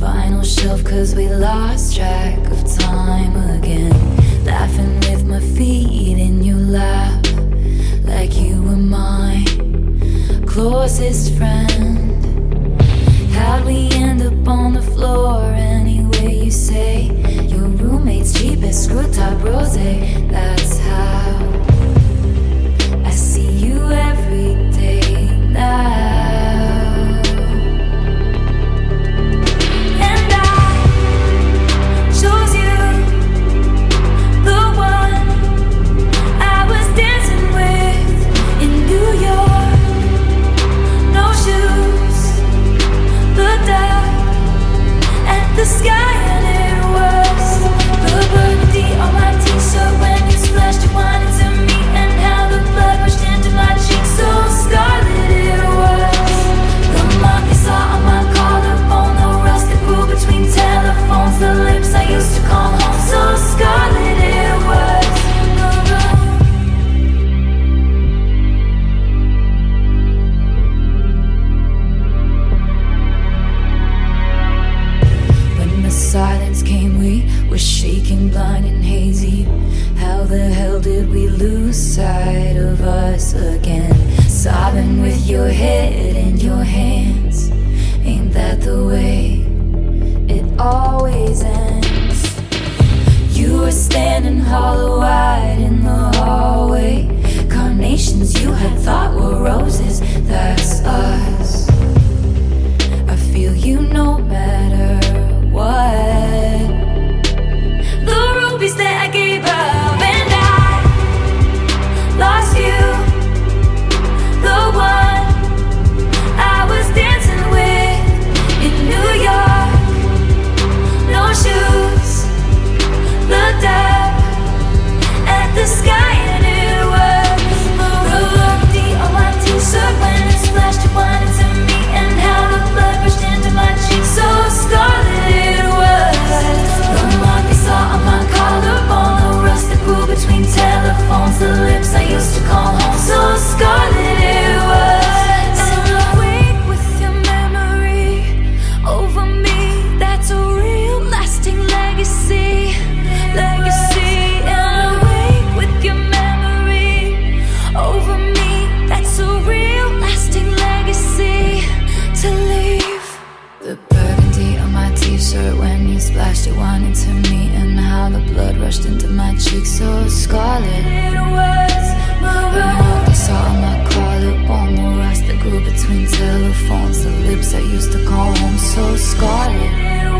Vinyl shelf, cause we lost track of time again. Laughing with my feet in your lap, like you were my closest friend. How'd we end up on the floor anyway? You say your roommate's cheap as screw top rose. Silence came, we were shaking, blind and hazy. How the hell did we lose sight of us again? Sobbing with your head in your hands. Ain't that the way it always ends? You were standing hollow eyed splashed your wine into me And how the blood rushed into my cheeks. So scarlet. It was the mark I saw my collarbone The rust that grew between telephones. The lips I used to call home so scarlet